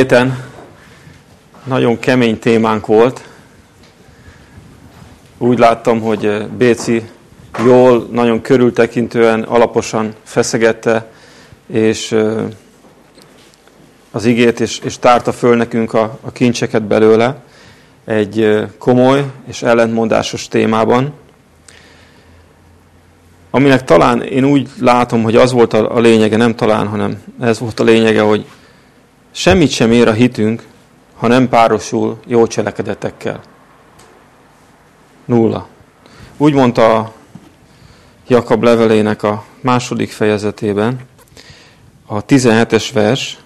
héten nagyon kemény témánk volt. Úgy láttam, hogy eh, Béci jól, nagyon körültekintően, alaposan feszegette, és eh, az igét, és, és tárta föl nekünk a, a kincseket belőle egy eh, komoly és ellentmondásos témában, aminek talán én úgy látom, hogy az volt a, a lényege, nem talán, hanem ez volt a lényege, hogy Semmit sem ér a hitünk, ha nem párosul jó cselekedetekkel. Nulla. Úgy mondta Jakab levelének a második fejezetében, a 17-es vers,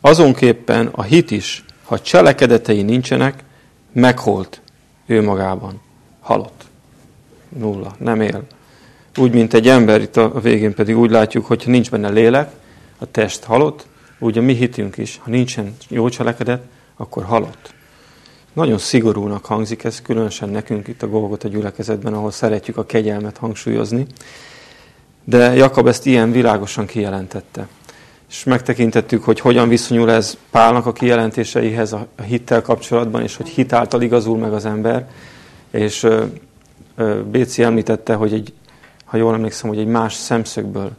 azonképpen a hit is, ha cselekedetei nincsenek, megholt ő magában. Halott. Nulla. Nem él. Úgy, mint egy ember, itt a végén pedig úgy látjuk, hogy nincs benne lélek, a test halott, úgy a mi hitünk is, ha nincsen jó cselekedet, akkor halott. Nagyon szigorúnak hangzik ez, különösen nekünk itt a Golgot a gyülekezetben, ahol szeretjük a kegyelmet hangsúlyozni. De Jakab ezt ilyen világosan kijelentette. És megtekintettük, hogy hogyan viszonyul ez Pálnak a kijelentéseihez a hittel kapcsolatban, és hogy hitáltal igazul meg az ember. És Béci említette, hogy egy, ha jól emlékszem, hogy egy más szemszögből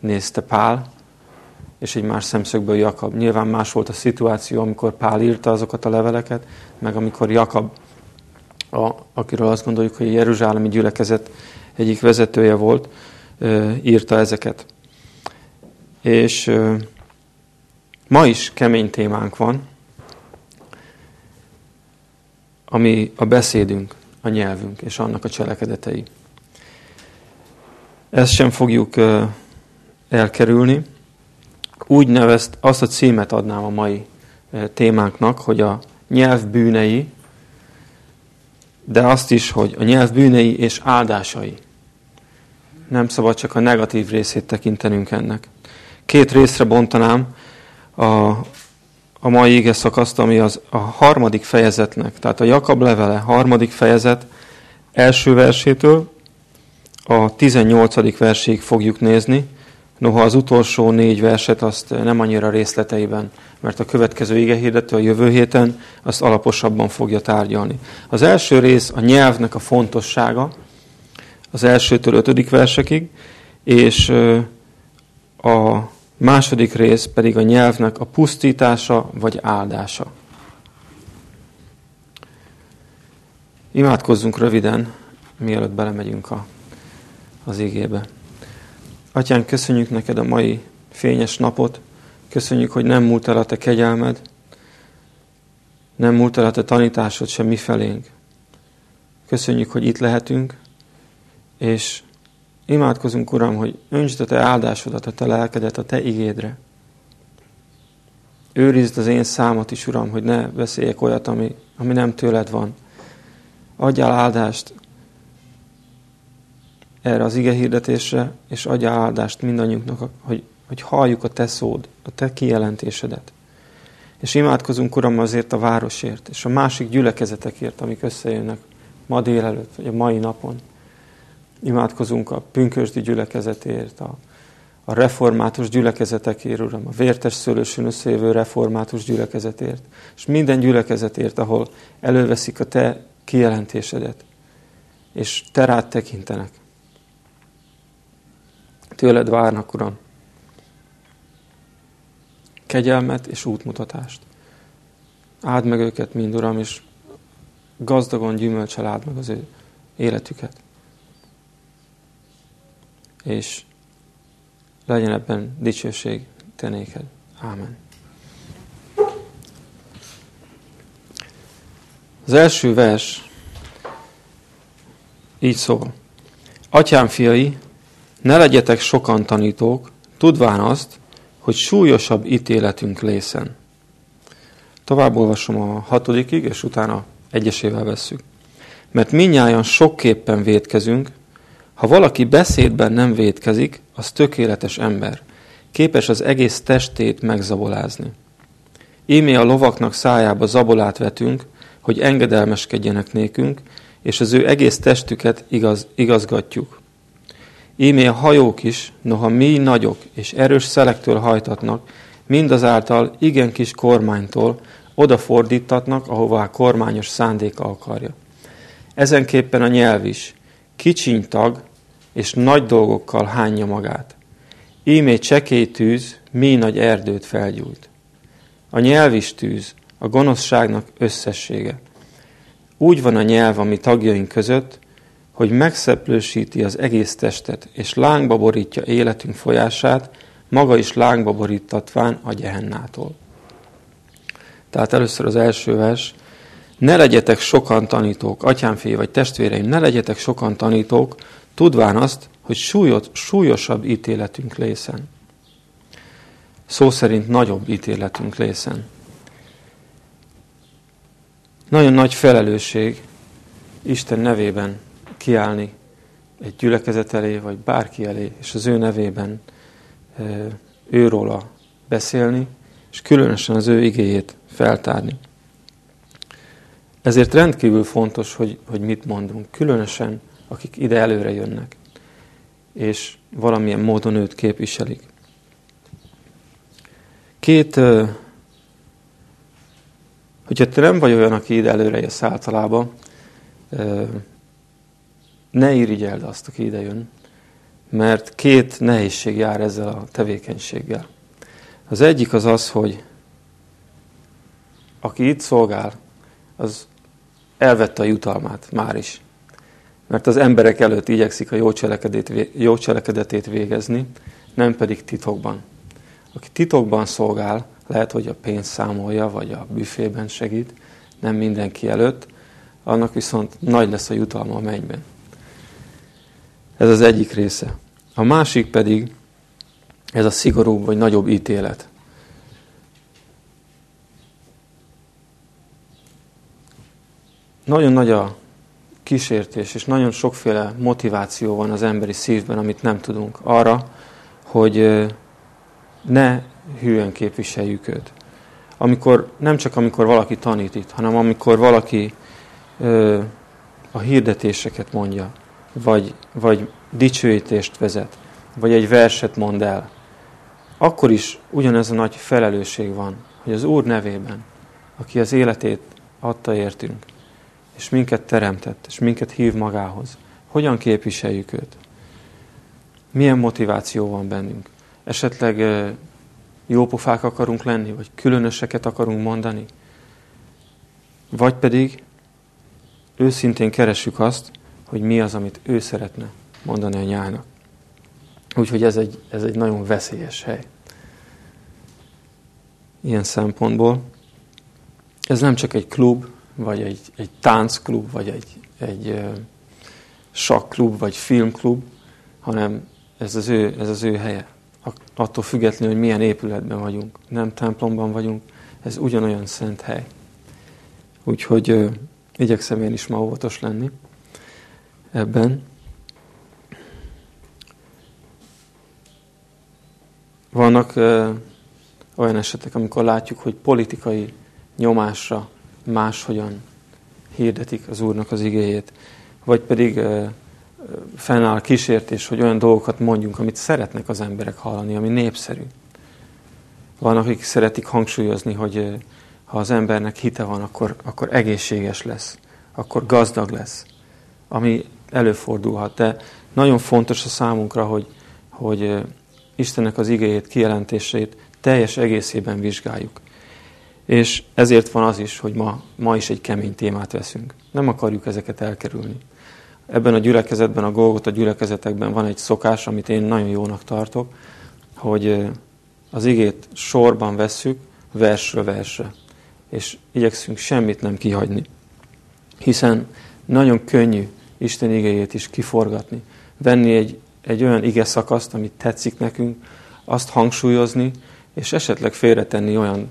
nézte Pál, és egy más szemszögből Jakab. Nyilván más volt a szituáció, amikor Pál írta azokat a leveleket, meg amikor Jakab, a, akiről azt gondoljuk, hogy a Jeruzsálemi gyülekezet egyik vezetője volt, írta ezeket. És ma is kemény témánk van, ami a beszédünk, a nyelvünk és annak a cselekedetei. Ezt sem fogjuk elkerülni úgy nevezt, azt a címet adnám a mai témánknak, hogy a nyelv bűnei, de azt is, hogy a nyelv bűnei és áldásai. Nem szabad csak a negatív részét tekintenünk ennek. Két részre bontanám a, a mai ége szakaszt, ami az a harmadik fejezetnek, tehát a Jakab levele harmadik fejezet első versétől a 18. verséig fogjuk nézni, Noha az utolsó négy verset azt nem annyira részleteiben, mert a következő igehirdető a jövő héten azt alaposabban fogja tárgyalni. Az első rész a nyelvnek a fontossága, az elsőtől ötödik versekig, és a második rész pedig a nyelvnek a pusztítása vagy áldása. Imádkozzunk röviden, mielőtt belemegyünk a, az igébe. Atyán, köszönjük neked a mai fényes napot, köszönjük, hogy nem múlt el a te kegyelmed, nem múlt el a te tanításod sem mi felénk. Köszönjük, hogy itt lehetünk, és imádkozunk, Uram, hogy öntsd a te áldásodat, a te lelkedet, a te igédre. Őrizd az én számot is, Uram, hogy ne beszéljek olyat, ami, ami nem tőled van. Adjál áldást erre az ige hirdetésre, és adja áldást mindannyiunknak, hogy, hogy halljuk a te szód, a te kijelentésedet. És imádkozunk, Uram, azért a városért, és a másik gyülekezetekért, amik összejönnek ma délelőtt, vagy a mai napon. Imádkozunk a pünkösdi gyülekezetért, a, a református gyülekezetekért, Uram, a vértes szőlősön összejövő református gyülekezetért, és minden gyülekezetért, ahol előveszik a Te kijelentésedet, és Te rád tekintenek. Tőled várnak, Uram. Kegyelmet és útmutatást. Áld meg őket mind, Uram, és gazdagon gyümölcsel áld meg az ő életüket. És legyen ebben dicsőség te. Ámen. Az első vers így szól. Atyám fiai, ne legyetek sokan tanítók, tudván azt, hogy súlyosabb ítéletünk lészen. Tovább olvasom a hatodikig, és utána egyesével vesszük. Mert minnyáján sokképpen védkezünk, ha valaki beszédben nem védkezik, az tökéletes ember, képes az egész testét megzabolázni. Ímé a lovaknak szájába zabolát vetünk, hogy engedelmeskedjenek nékünk, és az ő egész testüket igaz, igazgatjuk. Ímé a hajók is, noha mi nagyok és erős szelektől hajtatnak, mindazáltal igen kis kormánytól odafordítatnak, ahová a kormányos szándéka akarja. Ezenképpen a nyelv is kicsiny tag és nagy dolgokkal hányja magát. Ímé csekély tűz, mi nagy erdőt felgyújt. A nyelv is tűz, a gonoszságnak összessége. Úgy van a nyelv a mi tagjaink között, hogy megszeplősíti az egész testet, és lángba borítja életünk folyását, maga is lángba borítatván a gyehennától. Tehát először az első vers, ne legyetek sokan tanítók, atyámfé vagy testvéreim, ne legyetek sokan tanítók, tudván azt, hogy súlyos, súlyosabb ítéletünk lészen. Szó szerint nagyobb ítéletünk lészen. Nagyon nagy felelősség Isten nevében kiállni egy gyülekezet elé, vagy bárki elé, és az ő nevében őróla beszélni, és különösen az ő igéjét feltárni. Ezért rendkívül fontos, hogy, hogy mit mondunk, különösen akik ide előre jönnek, és valamilyen módon őt képviselik. Két, hogyha te nem vagy olyan, aki ide előre jössz általában, ne irigyeld azt, aki ide jön, mert két nehézség jár ezzel a tevékenységgel. Az egyik az az, hogy aki itt szolgál, az elvette a jutalmát már is. Mert az emberek előtt igyekszik a jó, jó cselekedetét végezni, nem pedig titokban. Aki titokban szolgál, lehet, hogy a pénzt számolja, vagy a büfében segít, nem mindenki előtt, annak viszont nagy lesz a jutalma a mennyben. Ez az egyik része. A másik pedig ez a szigorúbb vagy nagyobb ítélet. Nagyon nagy a kísértés, és nagyon sokféle motiváció van az emberi szívben, amit nem tudunk arra, hogy ne hűen képviseljük őt. Amikor, nem csak amikor valaki tanít itt, hanem amikor valaki ö, a hirdetéseket mondja, vagy, vagy dicsőítést vezet, vagy egy verset mond el, akkor is ugyanez a nagy felelősség van, hogy az Úr nevében, aki az életét adta értünk, és minket teremtett, és minket hív magához, hogyan képviseljük őt? Milyen motiváció van bennünk? Esetleg jópofák akarunk lenni, vagy különöseket akarunk mondani? Vagy pedig őszintén keresjük azt, hogy mi az, amit ő szeretne mondani a nyának. Úgyhogy ez egy, ez egy nagyon veszélyes hely. Ilyen szempontból. Ez nem csak egy klub, vagy egy, egy táncklub, vagy egy, egy sakklub, vagy filmklub, hanem ez az, ő, ez az ő helye. Attól függetlenül, hogy milyen épületben vagyunk, nem templomban vagyunk, ez ugyanolyan szent hely. Úgyhogy ö, igyekszem én is ma óvatos lenni ebben. Vannak ö, olyan esetek, amikor látjuk, hogy politikai nyomásra máshogyan hirdetik az Úrnak az igéjét, vagy pedig ö, fennáll kísértés, hogy olyan dolgokat mondjunk, amit szeretnek az emberek hallani, ami népszerű. Van, akik szeretik hangsúlyozni, hogy ha az embernek hite van, akkor, akkor egészséges lesz, akkor gazdag lesz, ami előfordulhat. De nagyon fontos a számunkra, hogy, hogy Istennek az igéjét, kijelentését teljes egészében vizsgáljuk. És ezért van az is, hogy ma, ma is egy kemény témát veszünk. Nem akarjuk ezeket elkerülni. Ebben a gyülekezetben, a Golgot a gyülekezetekben van egy szokás, amit én nagyon jónak tartok, hogy az igét sorban vesszük, versről versre, és igyekszünk semmit nem kihagyni. Hiszen nagyon könnyű Isten igéjét is kiforgatni, venni egy, egy olyan ige szakaszt, amit tetszik nekünk, azt hangsúlyozni, és esetleg félretenni olyan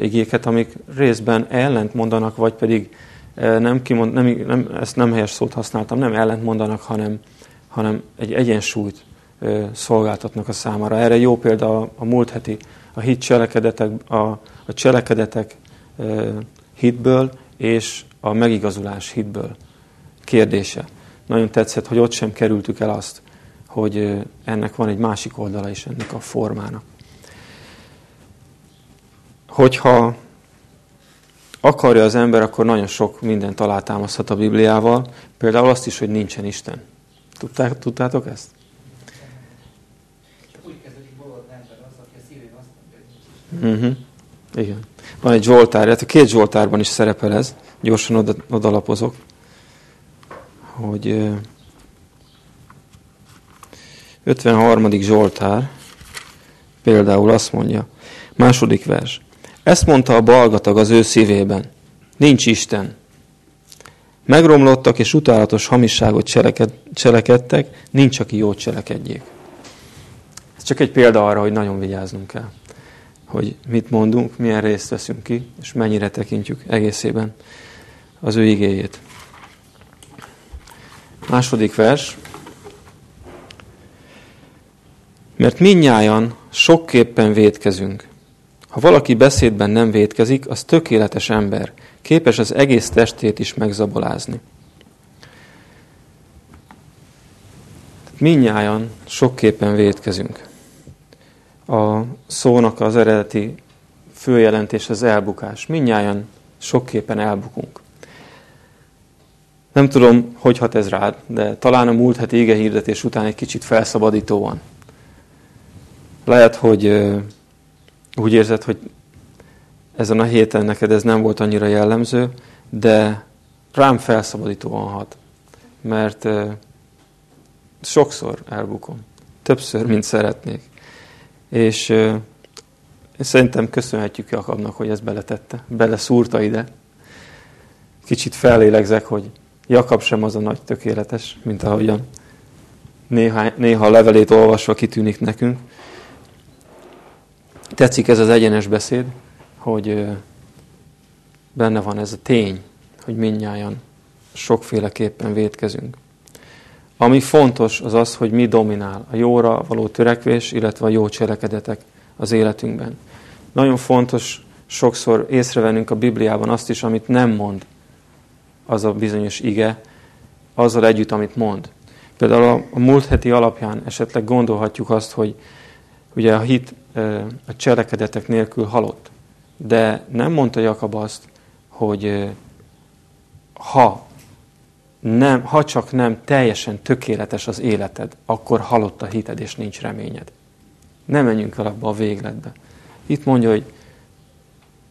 igéket, amik részben ellent mondanak, vagy pedig nem, kimond, nem, nem, ezt nem helyes szót használtam, nem ellent mondanak, hanem, hanem egy egyensúlyt szolgáltatnak a számára. Erre jó példa a, a múlt heti, a hit cselekedetek, a, a cselekedetek hitből és a megigazulás hitből kérdése. Nagyon tetszett, hogy ott sem kerültük el azt, hogy ennek van egy másik oldala is ennek a formának. hogyha akarja az ember, akkor nagyon sok mindent alátámaszthat a Bibliával. Például azt is, hogy nincsen Isten. Tudták, tudtátok ezt? Uh-huh. Igen. Van egy Zsoltár, hát a két Zsoltárban is szerepel ez. Gyorsan oda, odalapozok. Hogy 53. Zsoltár például azt mondja, második vers. Ezt mondta a balgatag az ő szívében. Nincs Isten. Megromlottak és utálatos hamisságot cseleked, cselekedtek, nincs, aki jót cselekedjék. Ez csak egy példa arra, hogy nagyon vigyáznunk kell, hogy mit mondunk, milyen részt veszünk ki, és mennyire tekintjük egészében az ő igéjét. Második vers. Mert minnyájan sokképpen védkezünk. Ha valaki beszédben nem védkezik, az tökéletes ember, képes az egész testét is megzabolázni. Minnyáján sokképpen védkezünk. A szónak az eredeti főjelentés az elbukás. Minnyáján sokképpen elbukunk. Nem tudom, hogy hat ez rád, de talán a múlt heti ége hirdetés után egy kicsit felszabadítóan. Lehet, hogy úgy érzed, hogy ezen a héten neked ez nem volt annyira jellemző, de rám felszabadítóan hat. Mert sokszor elbukom. Többször, mint szeretnék. És szerintem köszönhetjük Jakabnak, hogy ezt beletette. Beleszúrta ide. Kicsit fellélegzek, hogy Jakab sem az a nagy tökéletes, mint ahogyan néha, néha a levelét olvasva kitűnik nekünk. Tetszik ez az egyenes beszéd, hogy benne van ez a tény, hogy mindnyájan sokféleképpen védkezünk. Ami fontos, az az, hogy mi dominál, a jóra való törekvés, illetve a jó cselekedetek az életünkben. Nagyon fontos sokszor észrevennünk a Bibliában azt is, amit nem mond az a bizonyos ige, azzal együtt, amit mond. Például a, a múlt heti alapján esetleg gondolhatjuk azt, hogy ugye a hit a cselekedetek nélkül halott. De nem mondta Jakab azt, hogy ha, nem, ha csak nem teljesen tökéletes az életed, akkor halott a hited, és nincs reményed. Nem menjünk el abba a végletbe. Itt mondja, hogy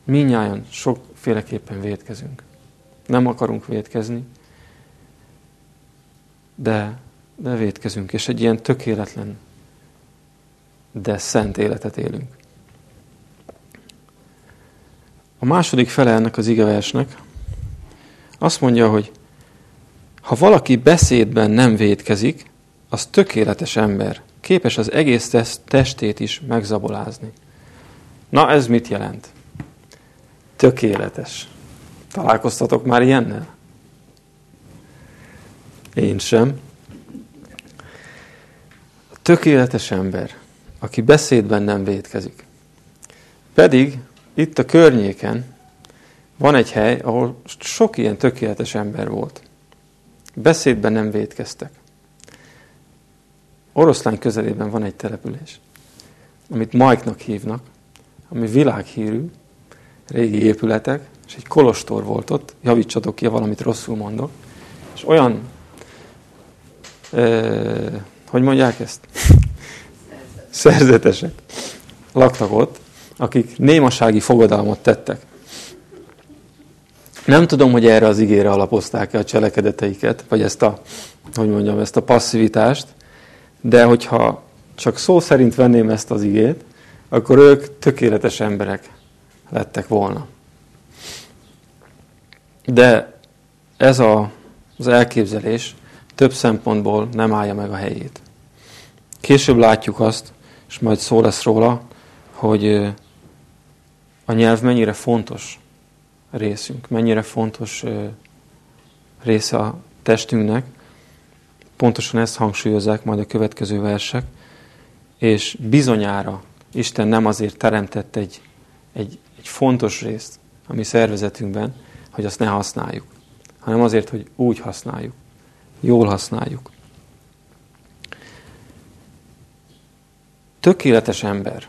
minnyáján sokféleképpen védkezünk. Nem akarunk védkezni, de, de védkezünk, és egy ilyen tökéletlen de szent életet élünk. A második fele ennek az igeversnek azt mondja, hogy ha valaki beszédben nem védkezik, az tökéletes ember, képes az egész testét is megzabolázni. Na, ez mit jelent? Tökéletes. Találkoztatok már ilyennel? Én sem. A tökéletes ember aki beszédben nem védkezik. Pedig itt a környéken van egy hely, ahol sok ilyen tökéletes ember volt. Beszédben nem védkeztek. Oroszlány közelében van egy település, amit Majknak hívnak, ami világhírű, régi épületek, és egy kolostor volt ott, javítsatok ki, valamit rosszul mondok, és olyan, ö, hogy mondják ezt? szerzetesek laktak ott, akik némasági fogadalmat tettek. Nem tudom, hogy erre az igére alapozták-e a cselekedeteiket, vagy ezt a, hogy mondjam, ezt a passzivitást, de hogyha csak szó szerint venném ezt az igét, akkor ők tökéletes emberek lettek volna. De ez a, az elképzelés több szempontból nem állja meg a helyét. Később látjuk azt, és majd szó lesz róla, hogy a nyelv mennyire fontos részünk, mennyire fontos része a testünknek. Pontosan ezt hangsúlyozzák majd a következő versek. És bizonyára Isten nem azért teremtett egy, egy, egy fontos részt a mi szervezetünkben, hogy azt ne használjuk, hanem azért, hogy úgy használjuk, jól használjuk. tökéletes ember.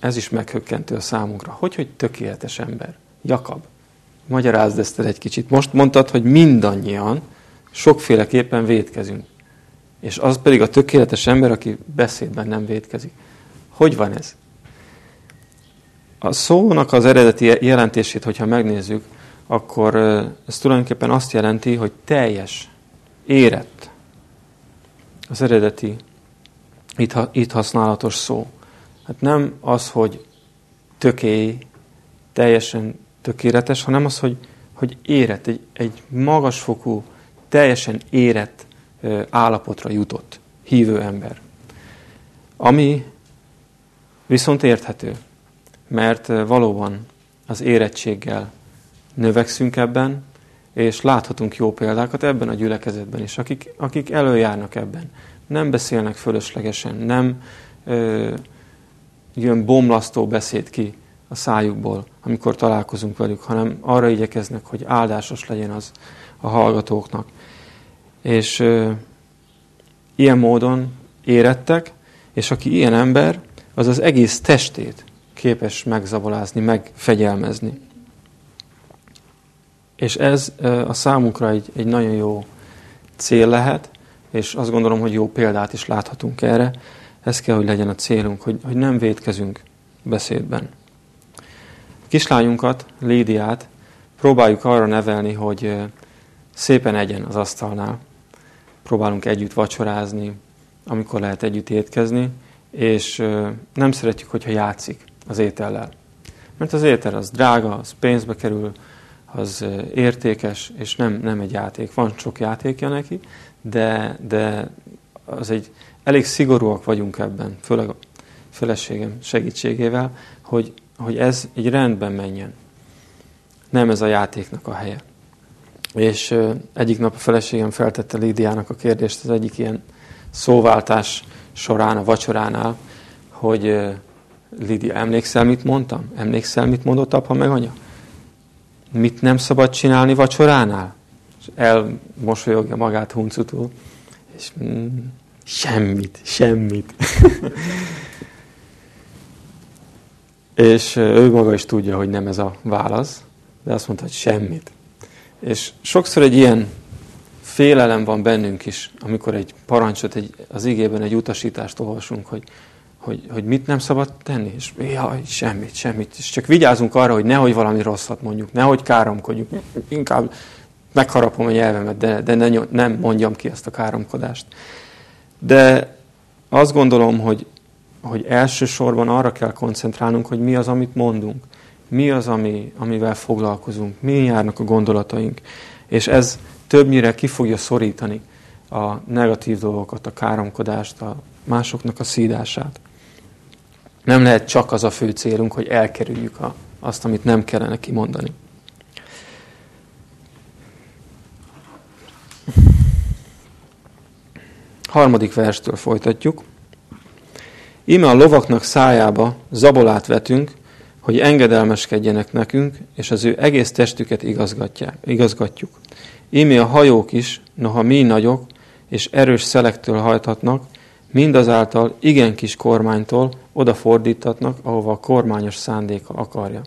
ez is meghökkentő a számunkra. Hogy, hogy tökéletes ember? Jakab, magyarázd ezt egy kicsit. Most mondtad, hogy mindannyian sokféleképpen védkezünk. És az pedig a tökéletes ember, aki beszédben nem védkezik. Hogy van ez? A szónak az eredeti jelentését, hogyha megnézzük, akkor ez tulajdonképpen azt jelenti, hogy teljes, érett. Az eredeti itt, itt használatos szó. Hát nem az, hogy tökély, teljesen tökéletes, hanem az, hogy, hogy érett, egy, egy magasfokú, teljesen érett állapotra jutott hívő ember. Ami viszont érthető, mert valóban az érettséggel növekszünk ebben, és láthatunk jó példákat ebben a gyülekezetben is, akik, akik előjárnak ebben. Nem beszélnek fölöslegesen, nem ö, jön bomlasztó beszéd ki a szájukból, amikor találkozunk velük, hanem arra igyekeznek, hogy áldásos legyen az a hallgatóknak. És ö, ilyen módon érettek, és aki ilyen ember, az az egész testét képes megzabolázni, megfegyelmezni. És ez a számunkra egy, egy nagyon jó cél lehet, és azt gondolom, hogy jó példát is láthatunk erre. Ez kell, hogy legyen a célunk, hogy, hogy nem védkezünk beszédben. A kislányunkat, Lídiát próbáljuk arra nevelni, hogy szépen egyen az asztalnál. Próbálunk együtt vacsorázni, amikor lehet együtt étkezni, és nem szeretjük, hogyha játszik az étellel. Mert az étel az drága, az pénzbe kerül, az értékes, és nem, nem egy játék. Van sok játékja neki, de, de az egy, elég szigorúak vagyunk ebben, főleg a feleségem segítségével, hogy, hogy ez egy rendben menjen. Nem ez a játéknak a helye. És egyik nap a feleségem feltette Lídiának a kérdést az egyik ilyen szóváltás során, a vacsoránál, hogy Lídia, emlékszel, mit mondtam? Emlékszel, mit mondott apa meg anya? mit nem szabad csinálni vacsoránál? És elmosolyogja magát huncutul, és mm, semmit, semmit. és ő maga is tudja, hogy nem ez a válasz, de azt mondta, hogy semmit. És sokszor egy ilyen félelem van bennünk is, amikor egy parancsot, egy, az igében egy utasítást olvasunk, hogy hogy, hogy mit nem szabad tenni, és jaj, semmit, semmit. És csak vigyázunk arra, hogy nehogy valami rosszat mondjuk, nehogy káromkodjuk. Inkább megharapom a nyelvemet, de, de ne, nem mondjam ki ezt a káromkodást. De azt gondolom, hogy, hogy elsősorban arra kell koncentrálnunk, hogy mi az, amit mondunk. Mi az, ami, amivel foglalkozunk. Mi járnak a gondolataink. És ez többnyire ki fogja szorítani a negatív dolgokat, a káromkodást, a másoknak a szídását. Nem lehet csak az a fő célunk, hogy elkerüljük a, azt, amit nem kellene kimondani. Harmadik verstől folytatjuk. Íme a lovaknak szájába zabolát vetünk, hogy engedelmeskedjenek nekünk, és az ő egész testüket igazgatjuk. Íme a hajók is, noha mi nagyok, és erős szelektől hajthatnak, mindazáltal igen kis kormánytól odafordítatnak, ahova a kormányos szándéka akarja.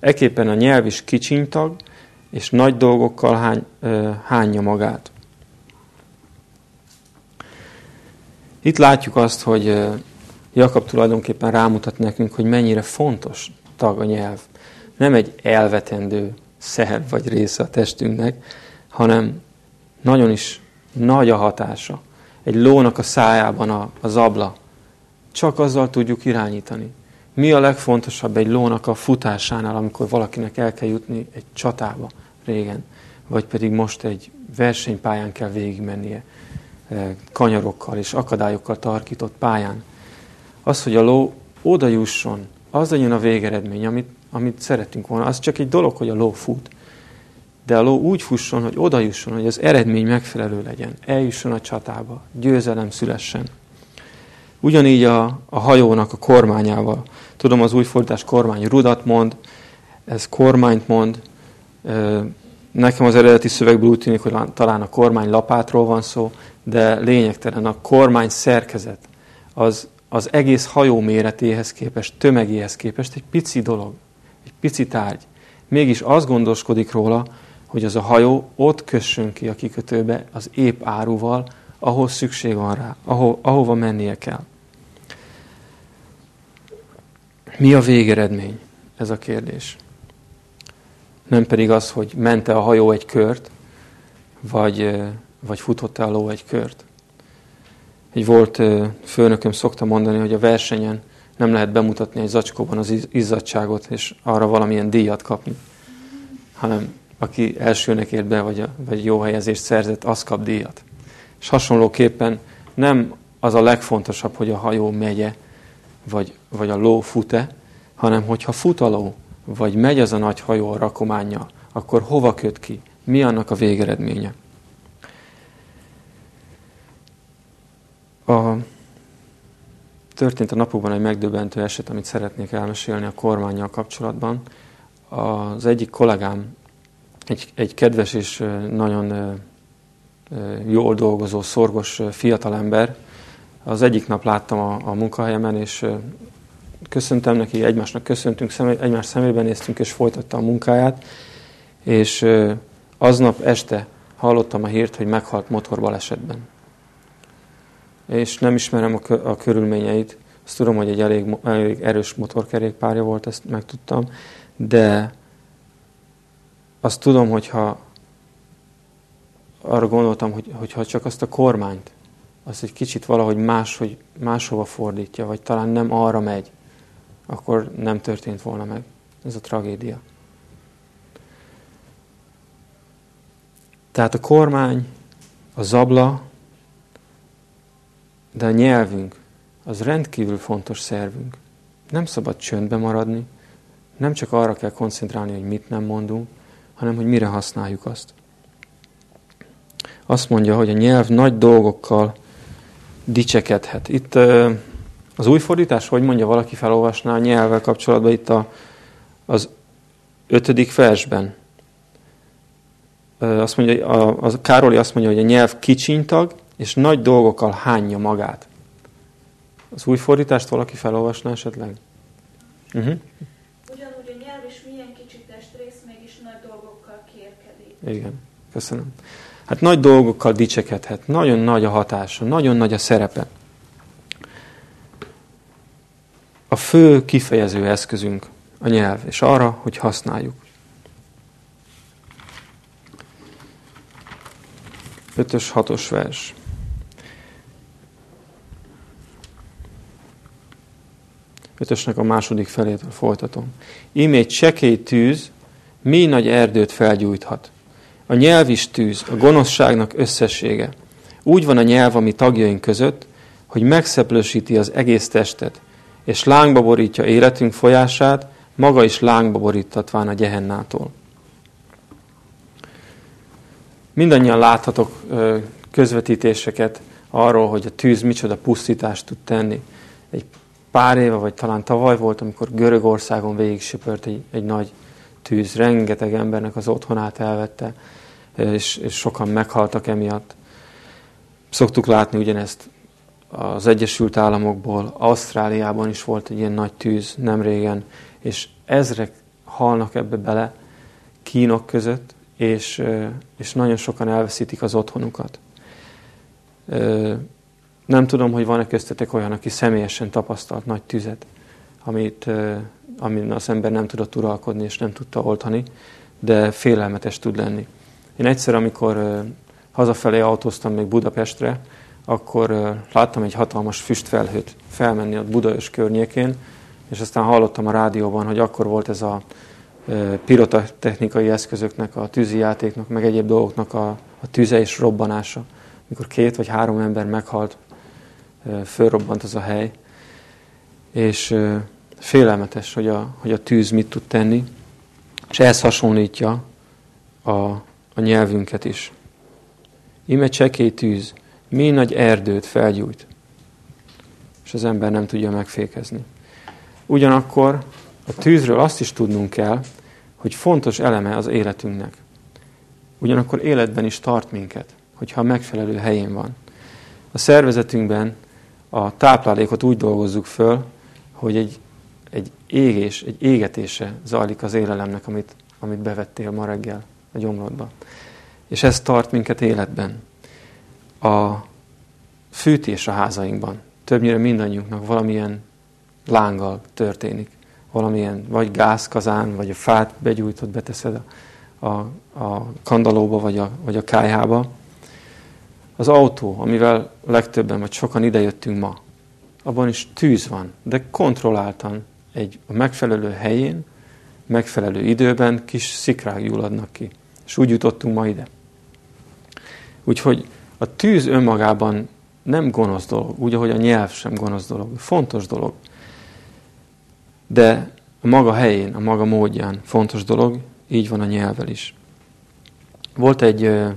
Eképpen a nyelv is kicsintag, és nagy dolgokkal hány, ö, hányja magát. Itt látjuk azt, hogy Jakab tulajdonképpen rámutat nekünk, hogy mennyire fontos tag a nyelv. Nem egy elvetendő szerv vagy része a testünknek, hanem nagyon is nagy a hatása egy lónak a szájában a, a zabla. Csak azzal tudjuk irányítani. Mi a legfontosabb egy lónak a futásánál, amikor valakinek el kell jutni egy csatába régen, vagy pedig most egy versenypályán kell végigmennie, eh, kanyarokkal és akadályokkal tarkított pályán. Az, hogy a ló oda jusson, az legyen a végeredmény, amit, amit szeretünk volna. Az csak egy dolog, hogy a ló fut de a ló úgy fusson, hogy oda jusson, hogy az eredmény megfelelő legyen, eljusson a csatába, győzelem szülessen. Ugyanígy a, a hajónak a kormányával. Tudom, az új fordítás kormány rudat mond, ez kormányt mond. Nekem az eredeti szövegből úgy tűnik, hogy talán a kormány lapátról van szó, de lényegtelen a kormány szerkezet az, az egész hajó méretéhez képest, tömegéhez képest egy pici dolog, egy pici tárgy. Mégis az gondoskodik róla, hogy az a hajó ott kössön ki a kikötőbe az épp áruval, ahol szükség van rá, aho, ahova mennie kell. Mi a végeredmény? Ez a kérdés. Nem pedig az, hogy mente a hajó egy kört, vagy, vagy futott el ló egy kört. Egy volt főnököm szokta mondani, hogy a versenyen nem lehet bemutatni egy zacskóban az izzadságot, és arra valamilyen díjat kapni, hanem aki elsőnek ért be, vagy, a, vagy jó helyezést szerzett, az kap díjat. És hasonlóképpen nem az a legfontosabb, hogy a hajó megye, vagy, vagy a ló fut-e, hanem hogyha fut a ló, vagy megy az a nagy hajó a rakománya, akkor hova köt ki? Mi annak a végeredménye? A, történt a napokban egy megdöbbentő eset, amit szeretnék elmesélni a kormányjal kapcsolatban. Az egyik kollégám, egy, egy kedves és nagyon jól dolgozó, szorgos fiatalember, az egyik nap láttam a, a munkahelyemen, és köszöntem neki, egymásnak köszöntünk, személy, egymás szemébe néztünk, és folytatta a munkáját, és aznap este hallottam a hírt, hogy meghalt motorbalesetben. És nem ismerem a, a körülményeit. Azt tudom, hogy egy elég, elég erős motorkerékpárja volt, ezt megtudtam, de azt tudom, hogyha arra gondoltam, hogy, hogyha csak azt a kormányt, azt egy kicsit valahogy máshogy, máshova fordítja, vagy talán nem arra megy, akkor nem történt volna meg. Ez a tragédia. Tehát a kormány, a zabla, de a nyelvünk az rendkívül fontos szervünk. Nem szabad csöndbe maradni, nem csak arra kell koncentrálni, hogy mit nem mondunk, hanem hogy mire használjuk azt. Azt mondja, hogy a nyelv nagy dolgokkal dicsekedhet. Itt az új fordítás, hogy mondja valaki felolvasná a nyelvvel kapcsolatban itt a, az ötödik versben. Azt mondja, a, a Károli azt mondja, hogy a nyelv kicsintag, és nagy dolgokkal hányja magát. Az új fordítást valaki felolvasná esetleg? Uh-huh. Ugyanúgy a nyelv is milyen kicsi testrész, mégis nagy dolgokkal kérkedik. Igen, köszönöm. Hát nagy dolgokkal dicsekedhet, nagyon nagy a hatása, nagyon nagy a szerepe. A fő kifejező eszközünk a nyelv, és arra, hogy használjuk. Ötös, hatos vers. ötösnek a második felétől folytatom. Íme egy csekély tűz mi nagy erdőt felgyújthat. A nyelv is tűz, a gonoszságnak összessége. Úgy van a nyelv a mi tagjaink között, hogy megszeplősíti az egész testet, és lángba borítja életünk folyását, maga is lángba borítatván a gyehennától. Mindannyian láthatok közvetítéseket arról, hogy a tűz micsoda pusztítást tud tenni. Egy pár éve, vagy talán tavaly volt, amikor Görögországon végig egy, egy nagy tűz, rengeteg embernek az otthonát elvette, és, és sokan meghaltak emiatt. Szoktuk látni ugyanezt az Egyesült Államokból, Ausztráliában is volt egy ilyen nagy tűz nem régen, és ezrek halnak ebbe bele kínok között, és, és nagyon sokan elveszítik az otthonukat. Nem tudom, hogy van-e köztetek olyan, aki személyesen tapasztalt nagy tüzet, amit, amin az ember nem tudott uralkodni és nem tudta oltani, de félelmetes tud lenni. Én egyszer, amikor hazafelé autóztam még Budapestre, akkor láttam egy hatalmas füstfelhőt felmenni ott Budaörs környékén, és aztán hallottam a rádióban, hogy akkor volt ez a pirotechnikai eszközöknek, a tűzijátéknak, meg egyéb dolgoknak a, a tüze és robbanása, mikor két vagy három ember meghalt fölrobbant az a hely, és félelmetes, hogy a, hogy a tűz mit tud tenni, és ehhez hasonlítja a, a nyelvünket is. Ime csekély tűz, mi nagy erdőt felgyújt, és az ember nem tudja megfékezni. Ugyanakkor a tűzről azt is tudnunk kell, hogy fontos eleme az életünknek. Ugyanakkor életben is tart minket, hogyha a megfelelő helyén van. A szervezetünkben a táplálékot úgy dolgozzuk föl, hogy egy, egy égés, egy égetése zajlik az élelemnek, amit, amit bevettél ma reggel a gyomrodba. És ez tart minket életben. A fűtés a házainkban. Többnyire mindannyiunknak valamilyen lánggal történik. Valamilyen, vagy gázkazán, vagy a fát begyújtott, beteszed a, a, a kandalóba, vagy a, vagy a kájhába. Az autó, amivel legtöbben, vagy sokan idejöttünk ma, abban is tűz van, de kontrolláltan egy a megfelelő helyén, megfelelő időben kis szikrák gyulladnak ki. És úgy jutottunk ma ide. Úgyhogy a tűz önmagában nem gonosz dolog, úgy, ahogy a nyelv sem gonosz dolog. Fontos dolog. De a maga helyén, a maga módján fontos dolog, így van a nyelvvel is. Volt egy ö,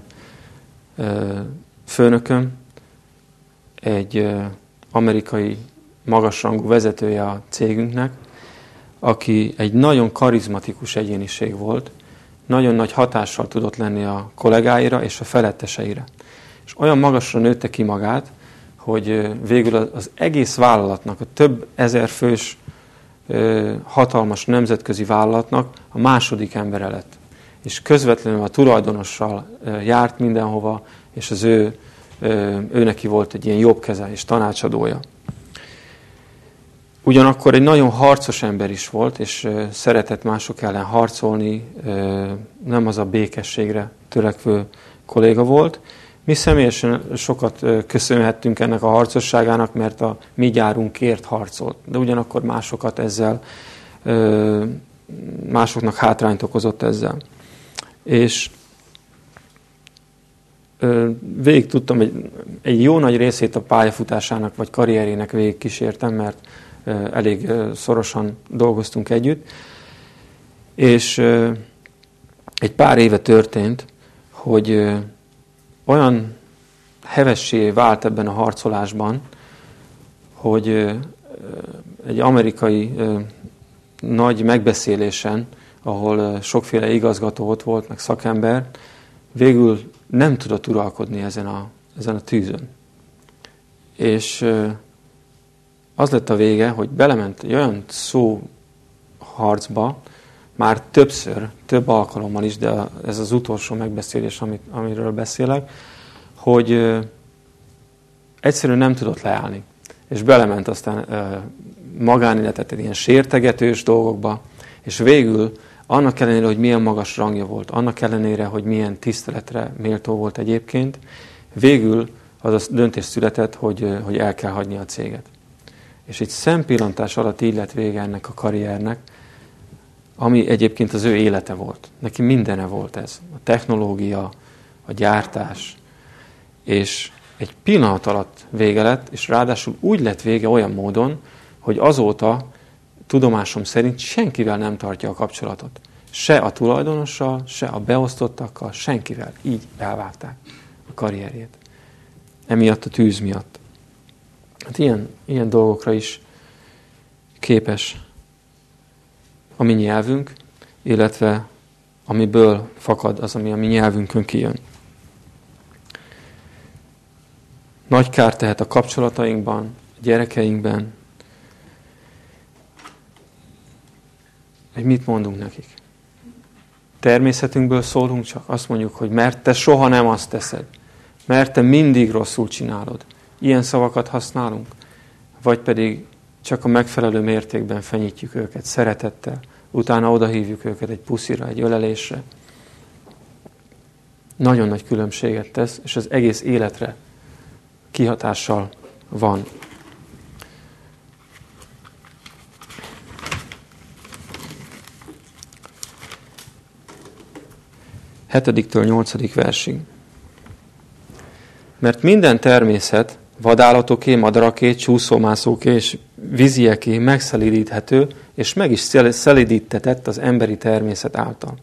ö, főnököm, egy ö, amerikai magasrangú vezetője a cégünknek, aki egy nagyon karizmatikus egyéniség volt, nagyon nagy hatással tudott lenni a kollégáira és a feletteseire. És olyan magasra nőtte ki magát, hogy végül az egész vállalatnak, a több ezer fős hatalmas nemzetközi vállalatnak a második embere lett. És közvetlenül a tulajdonossal járt mindenhova, és az ő, ő neki volt egy ilyen jobb keze és tanácsadója. Ugyanakkor egy nagyon harcos ember is volt, és szeretett mások ellen harcolni, nem az a békességre törekvő kolléga volt. Mi személyesen sokat köszönhettünk ennek a harcosságának, mert a mi gyárunkért harcolt, de ugyanakkor másokat ezzel, másoknak hátrányt okozott ezzel. És végig tudtam, egy, egy jó nagy részét a pályafutásának vagy karrierének végig kísértem, mert elég szorosan dolgoztunk együtt, és egy pár éve történt, hogy olyan hevessé vált ebben a harcolásban, hogy egy amerikai nagy megbeszélésen, ahol sokféle igazgató ott volt, meg szakember, végül nem tudott uralkodni ezen a, ezen a tűzön. És az lett a vége, hogy belement egy olyan szó harcba, már többször, több alkalommal is, de ez az utolsó megbeszélés, amit, amiről beszélek, hogy egyszerűen nem tudott leállni. És belement aztán ö, magánéletet, ilyen sértegetős dolgokba, és végül annak ellenére, hogy milyen magas rangja volt, annak ellenére, hogy milyen tiszteletre méltó volt egyébként, végül az a döntés született, hogy, hogy el kell hagyni a céget. És egy szempillantás alatt így lett vége ennek a karriernek, ami egyébként az ő élete volt. Neki mindene volt ez. A technológia, a gyártás, és egy pillanat alatt vége lett, és ráadásul úgy lett vége olyan módon, hogy azóta tudomásom szerint senkivel nem tartja a kapcsolatot. Se a tulajdonossal, se a beosztottakkal, senkivel. Így elvágták a karrierjét. Emiatt a tűz miatt. Hát ilyen, ilyen dolgokra is képes a mi nyelvünk, illetve amiből fakad az, ami a mi nyelvünkön kijön. Nagy kár tehet a kapcsolatainkban, a gyerekeinkben, hogy mit mondunk nekik. Természetünkből szólunk csak, azt mondjuk, hogy mert te soha nem azt teszed, mert te mindig rosszul csinálod. Ilyen szavakat használunk, vagy pedig csak a megfelelő mértékben fenyítjük őket szeretettel, utána odahívjuk őket egy puszira, egy ölelésre. Nagyon nagy különbséget tesz, és az egész életre kihatással van. Hetediktől nyolcadik versig. Mert minden természet vadállatoké, madaraké, csúszómászóké és vízieké megszelidíthető, és meg is szelidítetett az emberi természet által.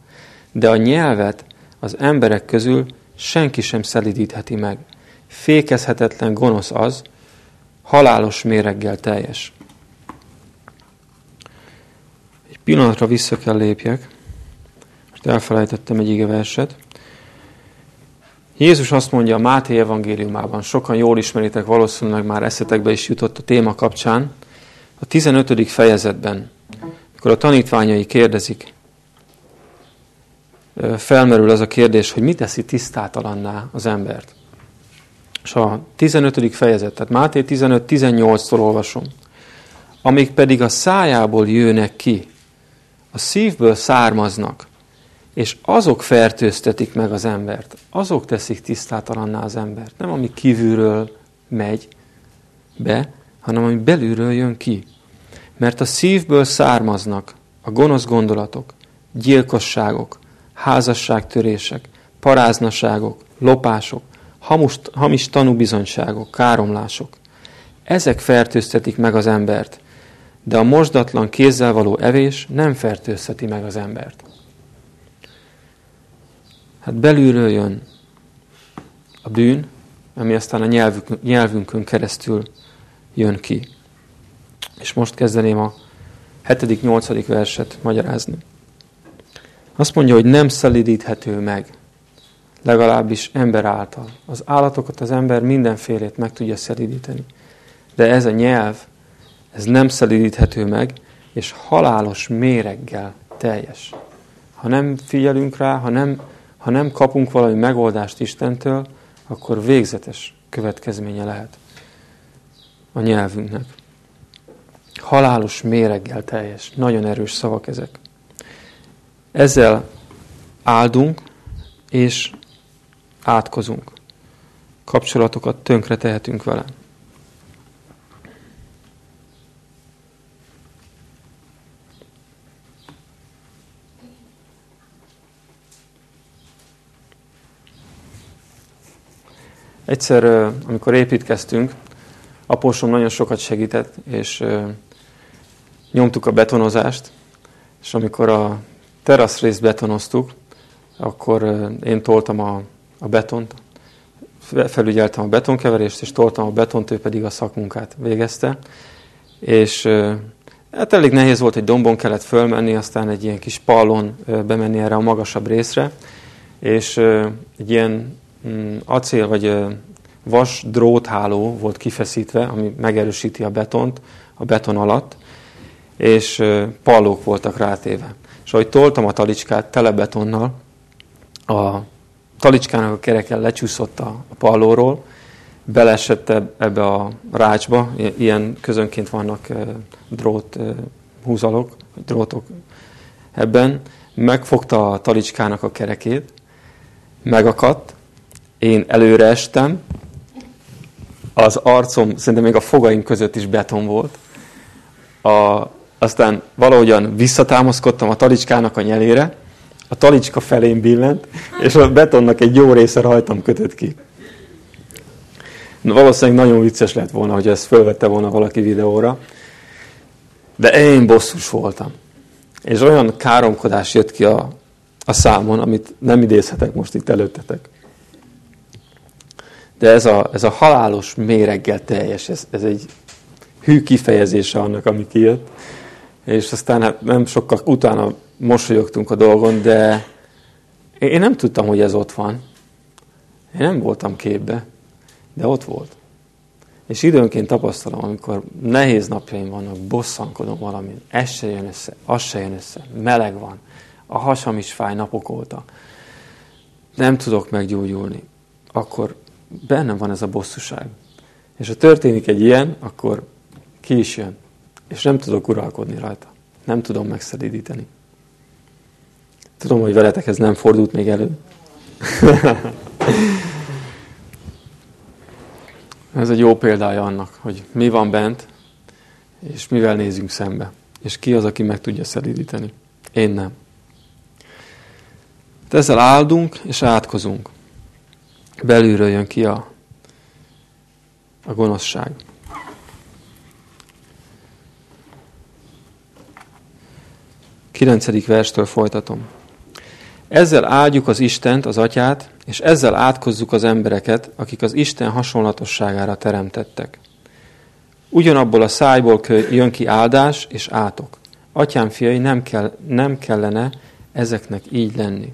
De a nyelvet az emberek közül senki sem szelidítheti meg. Fékezhetetlen gonosz az, halálos méreggel teljes. Egy pillanatra vissza kell lépjek, most elfelejtettem egy ige verset. Jézus azt mondja a Máté evangéliumában, sokan jól ismeritek, valószínűleg már eszetekbe is jutott a téma kapcsán, a 15. fejezetben, mikor a tanítványai kérdezik, felmerül az a kérdés, hogy mi teszi tisztátalanná az embert. És a 15. fejezet, tehát Máté 15-18-tól olvasom. Amik pedig a szájából jönnek ki, a szívből származnak, és azok fertőztetik meg az embert. Azok teszik tisztátalanná az embert. Nem ami kívülről megy be, hanem ami belülről jön ki. Mert a szívből származnak a gonosz gondolatok, gyilkosságok, házasságtörések, paráznaságok, lopások, hamus, hamis tanúbizonyságok, káromlások. Ezek fertőztetik meg az embert, de a mosdatlan kézzel való evés nem fertőzheti meg az embert. Hát belülről jön a bűn, ami aztán a nyelvünk, nyelvünkön keresztül jön ki. És most kezdeném a 7.-8. verset magyarázni. Azt mondja, hogy nem szelidíthető meg, legalábbis ember által. Az állatokat az ember mindenfélét meg tudja szelidíteni. De ez a nyelv, ez nem szelidíthető meg, és halálos méreggel teljes. Ha nem figyelünk rá, ha nem, ha nem kapunk valami megoldást Istentől, akkor végzetes következménye lehet a nyelvünknek. Halálos méreggel teljes. Nagyon erős szavak ezek. Ezzel áldunk, és átkozunk. Kapcsolatokat tönkre tehetünk vele. Egyszer, amikor építkeztünk, apósom nagyon sokat segített, és nyomtuk a betonozást, és amikor a teraszrészt betonoztuk, akkor én toltam a, a betont, felügyeltem a betonkeverést, és toltam a betont, ő pedig a szakmunkát végezte. És hát elég nehéz volt, egy dombon kellett fölmenni, aztán egy ilyen kis pallon bemenni erre a magasabb részre, és egy ilyen acél vagy vas drótháló volt kifeszítve, ami megerősíti a betont a beton alatt, és pallók voltak rátéve. És ahogy toltam a talicskát tele betonnal, a talicskának a kereke lecsúszott a pallóról, belesett ebbe a rácsba, ilyen közönként vannak drót húzalok, drótok ebben, megfogta a talicskának a kerekét, megakadt, én előre estem, az arcom, szerintem még a fogaim között is beton volt, a, aztán valahogyan visszatámaszkodtam a talicskának a nyelére, a talicska felén billent, és a betonnak egy jó része rajtam kötött ki. Na, valószínűleg nagyon vicces lett volna, hogy ezt fölvette volna valaki videóra, de én bosszus voltam. És olyan káromkodás jött ki a, a számon, amit nem idézhetek most itt előttetek. De ez a, ez a halálos méreggel teljes, ez, ez egy hű kifejezése annak, ami kijött. És aztán hát nem sokkal utána mosolyogtunk a dolgon, de én nem tudtam, hogy ez ott van. Én nem voltam képbe, de ott volt. És időnként tapasztalom, amikor nehéz napjaim vannak, bosszankodom valamin, ez se jön össze, az se jön össze, meleg van, a hasam is fáj napok óta, nem tudok meggyógyulni, akkor bennem van ez a bosszúság. És ha történik egy ilyen, akkor ki is jön. És nem tudok uralkodni rajta. Nem tudom megszelídíteni. Tudom, hogy veletek ez nem fordult még elő. ez egy jó példája annak, hogy mi van bent, és mivel nézünk szembe. És ki az, aki meg tudja szelídíteni. Én nem. De ezzel áldunk és átkozunk. Belülről jön ki a, a gonoszság. Kilencedik verstől folytatom. Ezzel áldjuk az Istent, az Atyát, és ezzel átkozzuk az embereket, akik az Isten hasonlatosságára teremtettek. Ugyanabból a szájból jön ki áldás és átok. Atyám fiai, nem, kell, nem kellene ezeknek így lenni.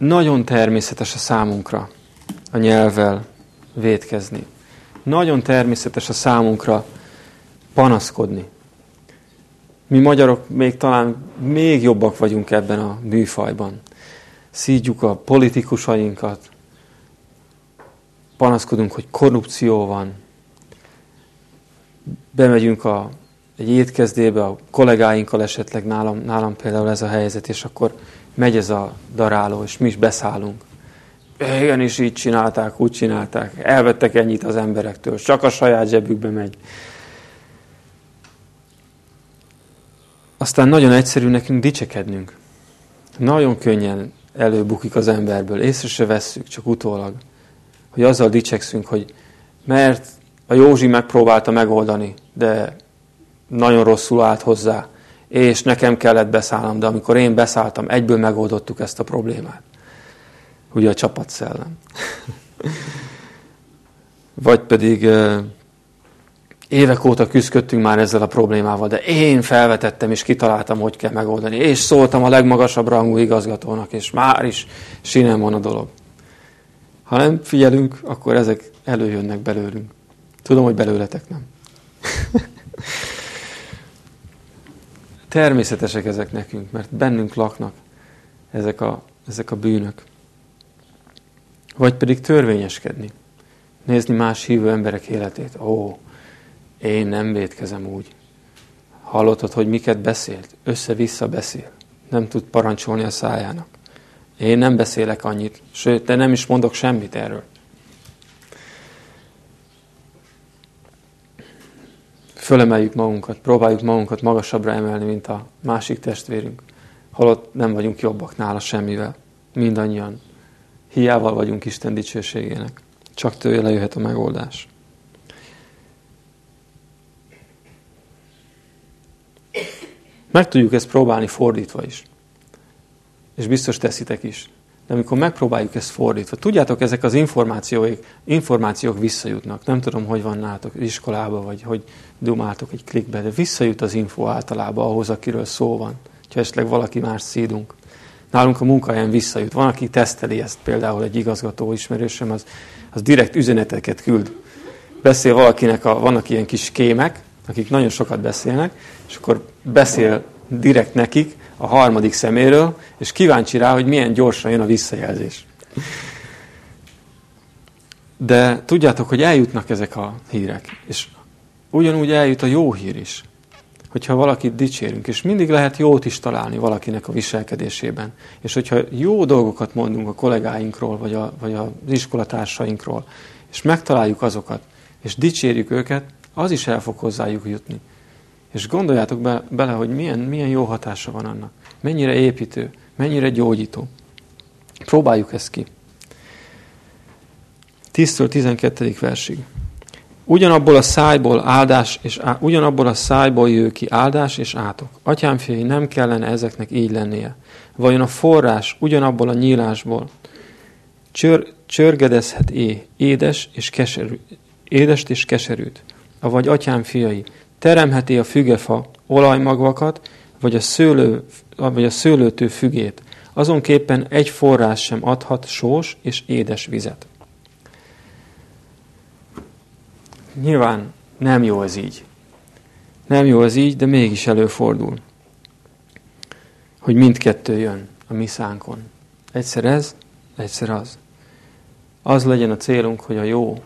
Nagyon természetes a számunkra a nyelvvel védkezni. Nagyon természetes a számunkra panaszkodni. Mi magyarok még talán még jobbak vagyunk ebben a műfajban. Szídjuk a politikusainkat, panaszkodunk, hogy korrupció van, bemegyünk a, egy étkezdébe, a kollégáinkkal esetleg nálam, nálam például ez a helyzet, és akkor megy ez a daráló, és mi is beszállunk. Igen, is így csinálták, úgy csinálták. Elvettek ennyit az emberektől, csak a saját zsebükbe megy. Aztán nagyon egyszerű nekünk dicsekednünk. Nagyon könnyen előbukik az emberből, észre se vesszük, csak utólag. Hogy azzal dicsekszünk, hogy mert a Józsi megpróbálta megoldani, de nagyon rosszul állt hozzá, és nekem kellett beszállnom, de amikor én beszálltam, egyből megoldottuk ezt a problémát. Ugye a csapatszellem. Vagy pedig évek óta küzdöttünk már ezzel a problémával, de én felvetettem és kitaláltam, hogy kell megoldani. És szóltam a legmagasabb rangú igazgatónak, és már is sinem van a dolog. Ha nem figyelünk, akkor ezek előjönnek belőlünk. Tudom, hogy belőletek nem. Természetesek ezek nekünk, mert bennünk laknak ezek a, ezek a bűnök. Vagy pedig törvényeskedni. Nézni más hívő emberek életét. Ó, én nem védkezem úgy. Hallottad, hogy miket beszélt? Össze-vissza beszél. Nem tud parancsolni a szájának. Én nem beszélek annyit, sőt, de nem is mondok semmit erről. Fölemeljük magunkat, próbáljuk magunkat magasabbra emelni, mint a másik testvérünk. Holott nem vagyunk jobbak nála semmivel. Mindannyian. Hiával vagyunk Isten dicsőségének. Csak tőle jöhet a megoldás. Meg tudjuk ezt próbálni fordítva is. És biztos teszitek is. De amikor megpróbáljuk ezt fordítva, tudjátok, ezek az információk, információk visszajutnak. Nem tudom, hogy van nálatok iskolába, vagy hogy dumáltok egy klikbe, de visszajut az info általában ahhoz, akiről szó van. Ha esetleg valaki más szídunk. Nálunk a munkahelyen visszajut. Van, aki teszteli ezt, például egy igazgató ismerősöm, az, az direkt üzeneteket küld. Beszél valakinek, a, vannak ilyen kis kémek, akik nagyon sokat beszélnek, és akkor beszél direkt nekik a harmadik szeméről, és kíváncsi rá, hogy milyen gyorsan jön a visszajelzés. De tudjátok, hogy eljutnak ezek a hírek, és ugyanúgy eljut a jó hír is, hogyha valakit dicsérünk, és mindig lehet jót is találni valakinek a viselkedésében. És hogyha jó dolgokat mondunk a kollégáinkról, vagy, a, vagy az iskolatársainkról, és megtaláljuk azokat, és dicsérjük őket, az is el fog hozzájuk jutni. És gondoljátok be, bele, hogy milyen, milyen jó hatása van annak. Mennyire építő, mennyire gyógyító. Próbáljuk ezt ki. 10-12. versig. Ugyanabból a szájból áldás és á, ugyanabból a szájból jő ki áldás és átok. Atyám nem kellene ezeknek így lennie. Vajon a forrás ugyanabból a nyílásból csör, csörgedezhet é, édes és keserű, édest és keserűt. Avagy atyám fiai, teremheti a fügefa olajmagvakat, vagy a, szőlő, vagy a szőlőtő fügét. Azonképpen egy forrás sem adhat sós és édes vizet. Nyilván nem jó ez így. Nem jó ez így, de mégis előfordul, hogy mindkettő jön a mi szánkon. Egyszer ez, egyszer az. Az legyen a célunk, hogy a jó,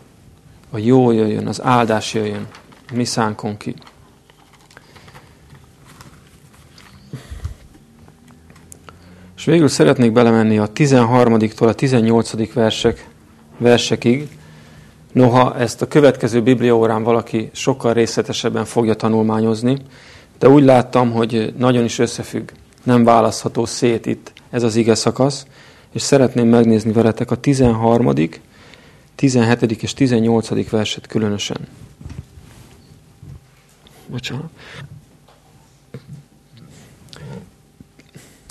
a jó jöjjön, az áldás jöjjön mi szánkon ki. És végül szeretnék belemenni a 13-tól a 18. versek, versekig, Noha ezt a következő bibliaórán valaki sokkal részletesebben fogja tanulmányozni, de úgy láttam, hogy nagyon is összefügg, nem választható szét itt ez az ige szakasz, és szeretném megnézni veletek a 13., 17. és 18. verset különösen. Bocsánat.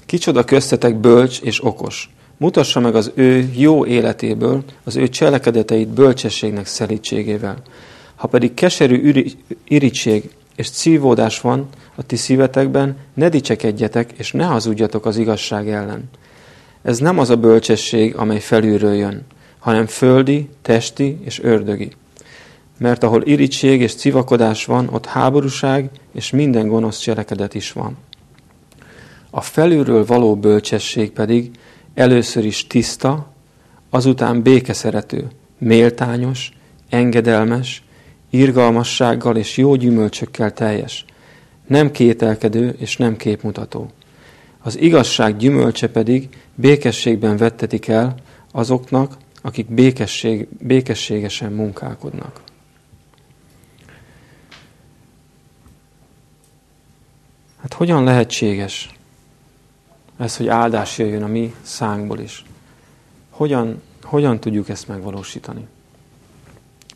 Kicsoda köztetek bölcs és okos. Mutassa meg az ő jó életéből, az ő cselekedeteit bölcsességnek szelítségével. Ha pedig keserű irítség és szívódás van a ti szívetekben, ne dicsekedjetek, és ne hazudjatok az igazság ellen. Ez nem az a bölcsesség, amely felülről jön, hanem földi, testi és ördögi. Mert ahol irigység és civakodás van, ott háborúság és minden gonosz cselekedet is van. A felülről való bölcsesség pedig először is tiszta, azután békeszerető, méltányos, engedelmes, irgalmassággal és jó gyümölcsökkel teljes, nem kételkedő és nem képmutató. Az igazság gyümölcse pedig békességben vettetik el azoknak, akik békesség, békességesen munkálkodnak. Hát hogyan lehetséges ez, hogy áldás jöjjön a mi szánkból is? Hogyan, hogyan tudjuk ezt megvalósítani?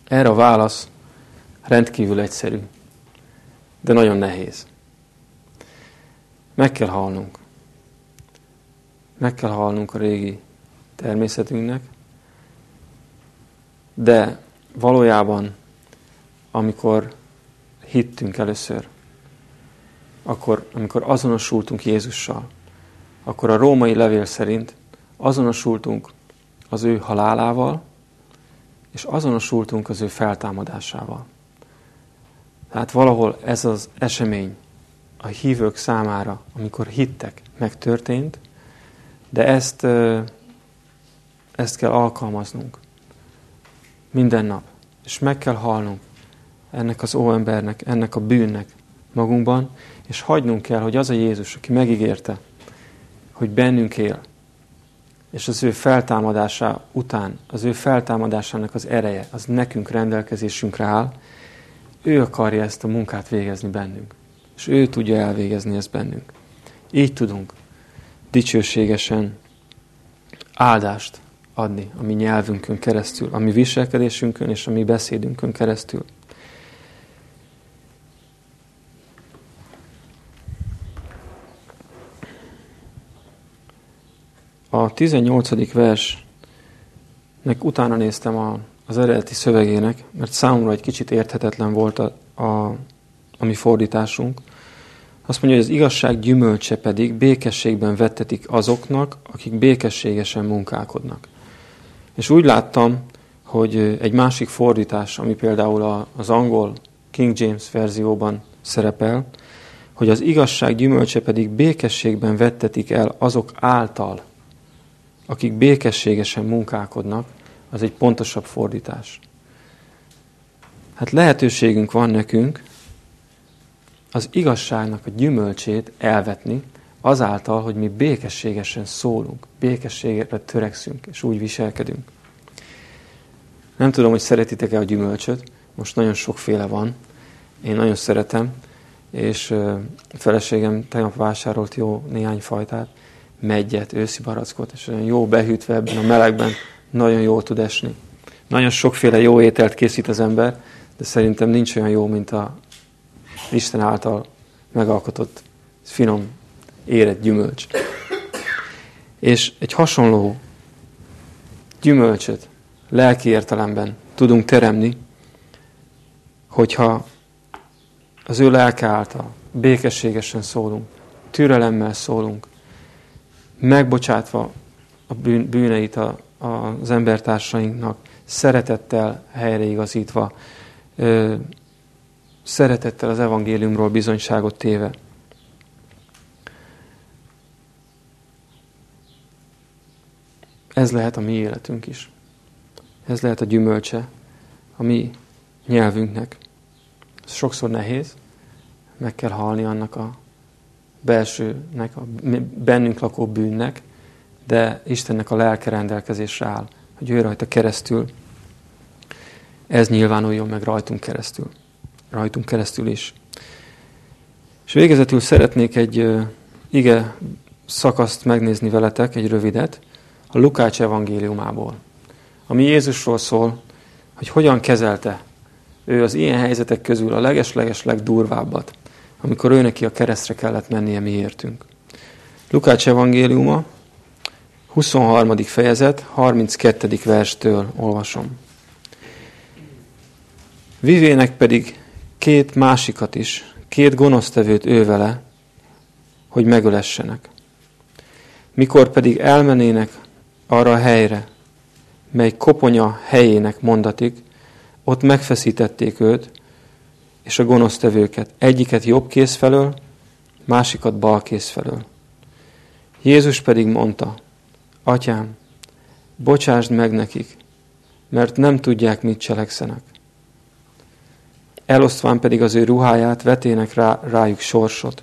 Erre a válasz rendkívül egyszerű, de nagyon nehéz. Meg kell halnunk. Meg kell halnunk a régi természetünknek, de valójában, amikor hittünk először, akkor, amikor azonosultunk Jézussal, akkor a római levél szerint azonosultunk az ő halálával, és azonosultunk az ő feltámadásával. Tehát valahol ez az esemény a hívők számára, amikor hittek, megtörtént, de ezt, ezt kell alkalmaznunk minden nap. És meg kell halnunk ennek az óembernek, ennek a bűnnek magunkban, és hagynunk kell, hogy az a Jézus, aki megígérte, hogy bennünk él, és az ő feltámadása után, az ő feltámadásának az ereje, az nekünk rendelkezésünkre áll, ő akarja ezt a munkát végezni bennünk. És ő tudja elvégezni ezt bennünk. Így tudunk dicsőségesen áldást adni a mi nyelvünkön keresztül, a mi viselkedésünkön és a mi beszédünkön keresztül. A 18. versnek utána néztem a, az eredeti szövegének, mert számomra egy kicsit érthetetlen volt a, a, a mi fordításunk. Azt mondja, hogy az igazság gyümölcse pedig békességben vettetik azoknak, akik békességesen munkálkodnak. És úgy láttam, hogy egy másik fordítás, ami például az angol King James verzióban szerepel, hogy az igazság gyümölcse pedig békességben vettetik el azok által, akik békességesen munkálkodnak, az egy pontosabb fordítás. Hát lehetőségünk van nekünk az igazságnak a gyümölcsét elvetni, azáltal, hogy mi békességesen szólunk, békességre törekszünk, és úgy viselkedünk. Nem tudom, hogy szeretitek-e a gyümölcsöt, most nagyon sokféle van, én nagyon szeretem, és a feleségem tegnap vásárolt jó néhány fajtát, megyet, őszi barackot, és olyan jó behűtve ebben a melegben nagyon jól tud esni. Nagyon sokféle jó ételt készít az ember, de szerintem nincs olyan jó, mint a Isten által megalkotott finom, érett gyümölcs. És egy hasonló gyümölcsöt lelki értelemben tudunk teremni, hogyha az ő lelke által békességesen szólunk, türelemmel szólunk, megbocsátva a bűn, bűneit a, a, az embertársainknak, szeretettel helyreigazítva, ö, szeretettel az evangéliumról bizonyságot téve. Ez lehet a mi életünk is. Ez lehet a gyümölcse a mi nyelvünknek. Ez sokszor nehéz, meg kell halni annak a belsőnek, a bennünk lakó bűnnek, de Istennek a lelke rendelkezésre áll, hogy ő rajta keresztül ez nyilvánuljon meg rajtunk keresztül. Rajtunk keresztül is. És végezetül szeretnék egy ige szakaszt megnézni veletek, egy rövidet, a Lukács evangéliumából, ami Jézusról szól, hogy hogyan kezelte ő az ilyen helyzetek közül a leges-leges legdurvábbat, amikor ő neki a keresztre kellett mennie miértünk. Lukács evangéliuma, 23. fejezet, 32. verstől olvasom. Vivének pedig két másikat is, két gonosztevőt ő vele, hogy megölessenek. Mikor pedig elmenének arra a helyre, mely koponya helyének mondatik, ott megfeszítették őt, és a gonosztevőket, egyiket jobb kész felől, másikat bal kész felől. Jézus pedig mondta, Atyám, bocsásd meg nekik, mert nem tudják, mit cselekszenek. Elosztván pedig az ő ruháját, vetének rá, rájuk sorsot,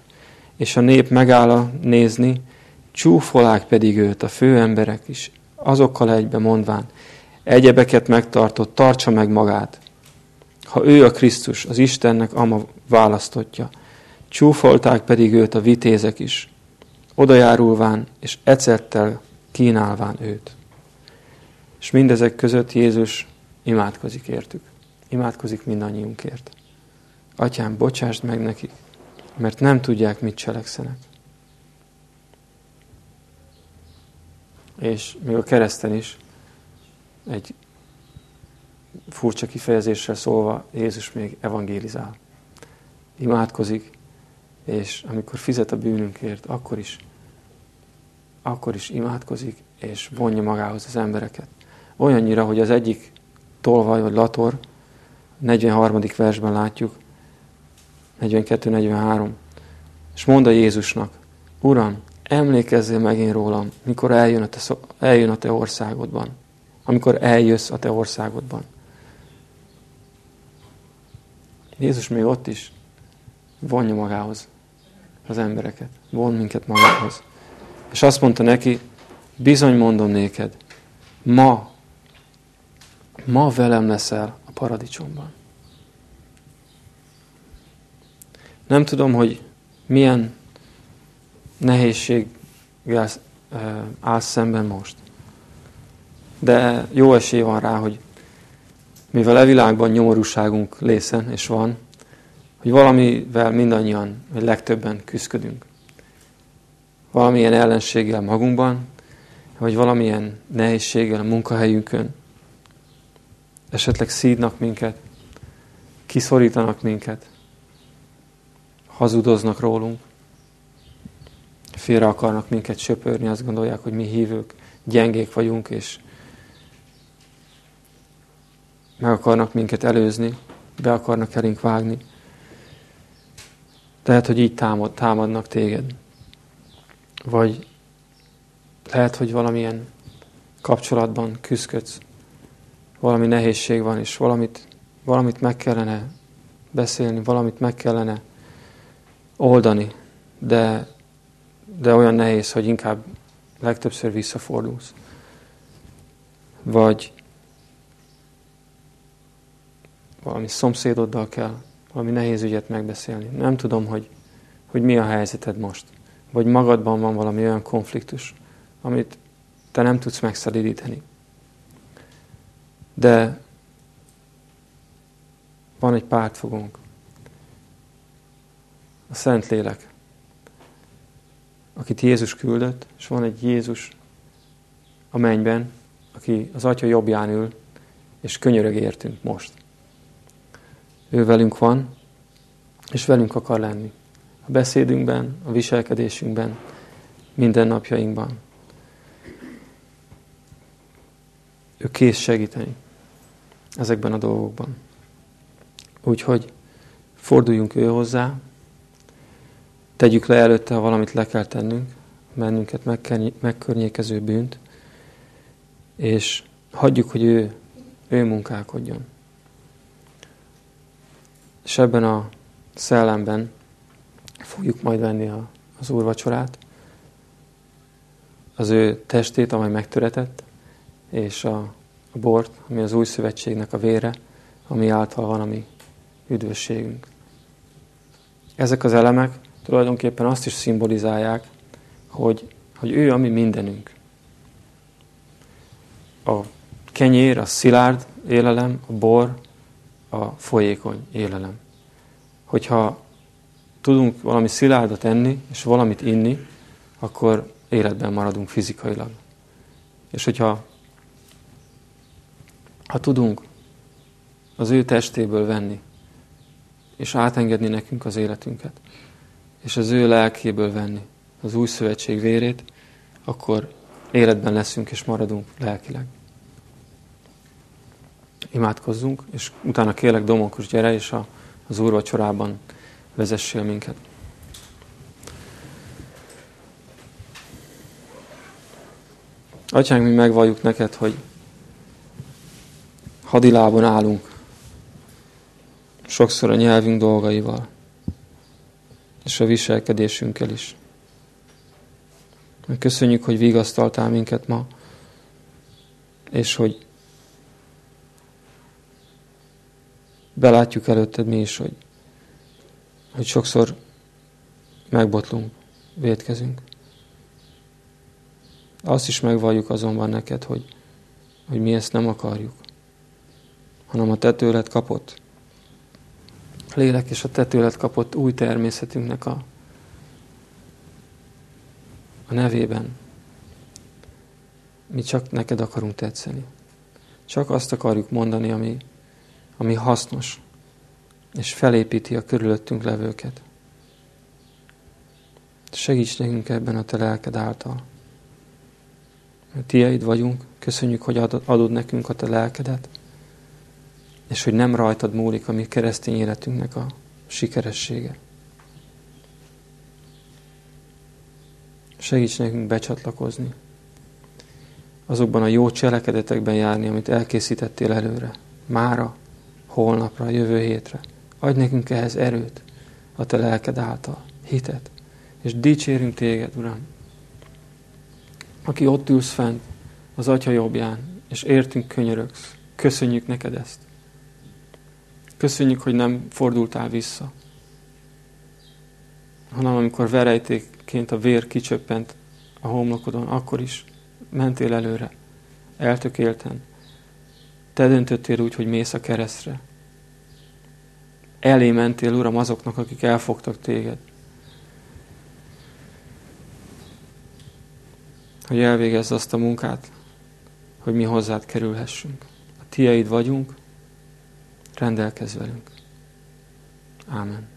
és a nép megáll nézni, csúfolák pedig őt, a főemberek is, azokkal egybe mondván, egyebeket megtartott, tartsa meg magát. Ha ő a Krisztus, az Istennek ama választotja, csúfolták pedig őt a vitézek is, odajárulván és ecettel kínálván őt. És mindezek között Jézus imádkozik értük. Imádkozik mindannyiunkért. Atyám, bocsásd meg nekik, mert nem tudják, mit cselekszenek. És még a kereszten is egy furcsa kifejezéssel szólva Jézus még evangélizál. Imádkozik, és amikor fizet a bűnünkért, akkor is, akkor is imádkozik, és vonja magához az embereket. Olyannyira, hogy az egyik tolvaj vagy lator, 43. versben látjuk, 42-43, és mondta Jézusnak, Uram, emlékezzél meg én rólam, mikor eljön a, te, eljön a te országodban. Amikor eljössz a te országodban. Jézus még ott is vonja magához az embereket. Von minket magához. És azt mondta neki, bizony mondom néked, ma, ma velem leszel a paradicsomban. Nem tudom, hogy milyen nehézséggel állsz szemben most. De jó esély van rá, hogy mivel e világban nyomorúságunk lészen és van, hogy valamivel mindannyian, vagy legtöbben küzdködünk. Valamilyen ellenséggel magunkban, vagy valamilyen nehézséggel a munkahelyünkön. Esetleg szídnak minket, kiszorítanak minket, hazudoznak rólunk, félre akarnak minket söpörni, azt gondolják, hogy mi hívők gyengék vagyunk, és meg akarnak minket előzni, be akarnak elénk vágni. Lehet, hogy így támad, támadnak téged. Vagy lehet, hogy valamilyen kapcsolatban küzdködsz, valami nehézség van, és valamit, valamit meg kellene beszélni, valamit meg kellene oldani, de, de olyan nehéz, hogy inkább legtöbbször visszafordulsz. Vagy valami szomszédoddal kell valami nehéz ügyet megbeszélni. Nem tudom, hogy, hogy mi a helyzeted most. Vagy magadban van valami olyan konfliktus, amit te nem tudsz megszelidíteni. De van egy pártfogónk. A Szentlélek, akit Jézus küldött, és van egy Jézus a mennyben, aki az Atya jobbján ül, és könyörög értünk most. Ő velünk van, és velünk akar lenni. A beszédünkben, a viselkedésünkben, minden napjainkban. Ő kész segíteni ezekben a dolgokban. Úgyhogy forduljunk ő hozzá, tegyük le előtte, ha valamit le kell tennünk, mennünket megkörnyékező bűnt, és hagyjuk, hogy ő, ő munkálkodjon. És ebben a szellemben fogjuk majd venni a, az úrvacsorát, az ő testét, amely megtöretett, és a, a bort, ami az új szövetségnek a vére, ami által van a mi üdvösségünk. Ezek az elemek tulajdonképpen azt is szimbolizálják, hogy, hogy ő a mi mindenünk. A kenyér, a szilárd élelem, a bor, a folyékony élelem. Hogyha tudunk valami szilárdat enni, és valamit inni, akkor életben maradunk fizikailag. És hogyha ha tudunk az ő testéből venni, és átengedni nekünk az életünket, és az ő lelkéből venni az új szövetség vérét, akkor életben leszünk és maradunk lelkileg. Imádkozzunk, és utána kérlek Domokus, gyere, és a, az úrvacsorában vezessél minket. Atyánk, mi megvalljuk neked, hogy hadilában állunk. Sokszor a nyelvünk dolgaival, és a viselkedésünkkel is. Köszönjük, hogy vigasztaltál minket ma, és hogy belátjuk előtted mi is, hogy, hogy sokszor megbotlunk, védkezünk. Azt is megvalljuk azonban neked, hogy, hogy mi ezt nem akarjuk, hanem a te tőled kapott lélek és a te tőled kapott új természetünknek a, a nevében. Mi csak neked akarunk tetszeni. Csak azt akarjuk mondani, ami, ami hasznos, és felépíti a körülöttünk levőket. Segíts nekünk ebben a te lelked által. Tieid vagyunk, köszönjük, hogy adod nekünk a te lelkedet, és hogy nem rajtad múlik a mi keresztény életünknek a sikeressége. Segíts nekünk becsatlakozni, azokban a jó cselekedetekben járni, amit elkészítettél előre, mára, holnapra, jövő hétre. Adj nekünk ehhez erőt, a te lelked által, hitet, és dicsérünk téged, Uram, aki ott ülsz fent az Atya jobbján, és értünk könyörögsz. Köszönjük neked ezt. Köszönjük, hogy nem fordultál vissza, hanem amikor verejtékként a vér kicsöppent a homlokodon, akkor is mentél előre, eltökélten. Te döntöttél úgy, hogy mész a keresztre. Elé mentél, Uram, azoknak, akik elfogtak téged. hogy elvégezz azt a munkát, hogy mi hozzád kerülhessünk. A tieid vagyunk, rendelkezz velünk. Ámen.